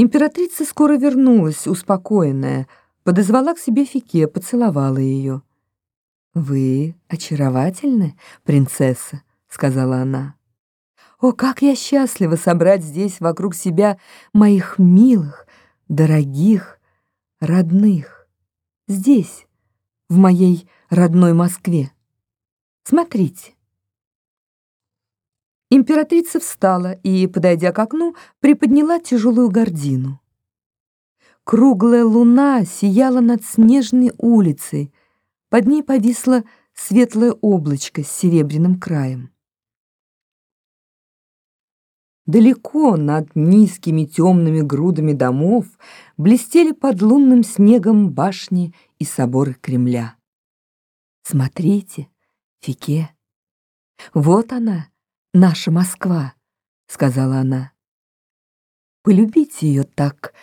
Императрица скоро вернулась, успокоенная, подозвала к себе Фике, поцеловала ее. «Вы очаровательны, принцесса», — сказала она. «О, как я счастлива собрать здесь вокруг себя моих милых, дорогих, родных. Здесь, в моей родной Москве. Смотрите». Императрица встала и, подойдя к окну, приподняла тяжелую гардину. Круглая луна сияла над снежной улицей, под ней повисло светлое облачко с серебряным краем. Далеко над низкими темными грудами домов блестели под лунным снегом башни и соборы Кремля. Смотрите, Фике, вот она, наша Москва», — сказала она. «Полюбите ее так,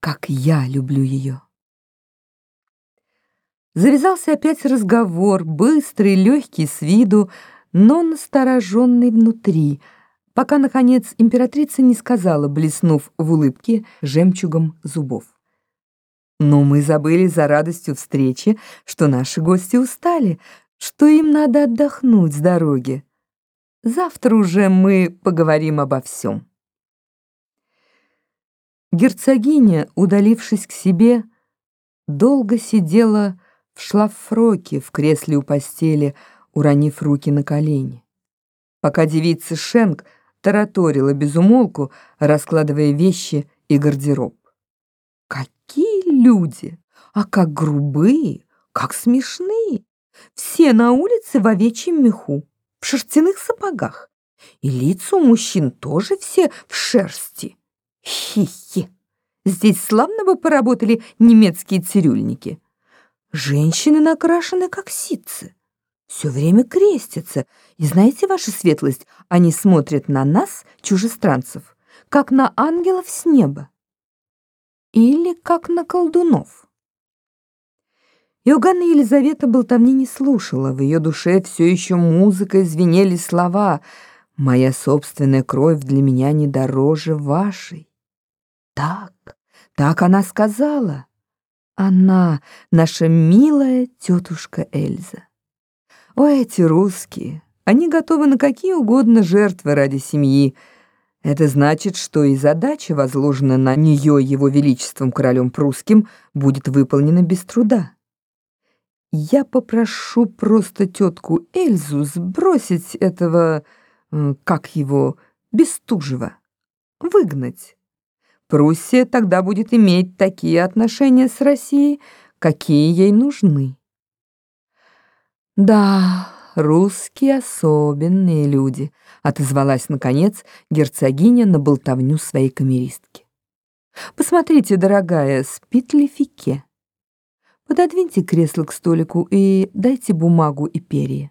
как я люблю ее». Завязался опять разговор, быстрый, легкий с виду, но настороженный внутри, пока, наконец, императрица не сказала, блеснув в улыбке жемчугом зубов. Но мы забыли за радостью встречи, что наши гости устали, что им надо отдохнуть с дороги. Завтра уже мы поговорим обо всем. Герцогиня, удалившись к себе, долго сидела в шлафроке в кресле у постели, уронив руки на колени. Пока девица Шенк тараторила безумолку, раскладывая вещи и гардероб. Какие люди! А как грубые, как смешные! Все на улице в овечьем меху в шерстяных сапогах. И лица у мужчин тоже все в шерсти. Хи-хи. Здесь славно бы поработали немецкие цирюльники. Женщины накрашены как ситцы. Все время крестятся. И знаете, ваша светлость, они смотрят на нас, чужестранцев, как на ангелов с неба. Или как на колдунов. Иоганна Елизавета болтовни не слушала, в ее душе все еще музыкой звенели слова «Моя собственная кровь для меня не дороже вашей». Так, так она сказала. Она, наша милая тетушка Эльза. О, эти русские, они готовы на какие угодно жертвы ради семьи. Это значит, что и задача, возложенная на нее его величеством королем прусским, будет выполнена без труда. Я попрошу просто тетку Эльзу сбросить этого, как его, Бестужева, выгнать. Пруссия тогда будет иметь такие отношения с Россией, какие ей нужны. Да, русские особенные люди, отозвалась наконец герцогиня на болтовню своей камеристки. Посмотрите, дорогая, спит ли Фике? Пододвиньте кресло к столику и дайте бумагу и перья.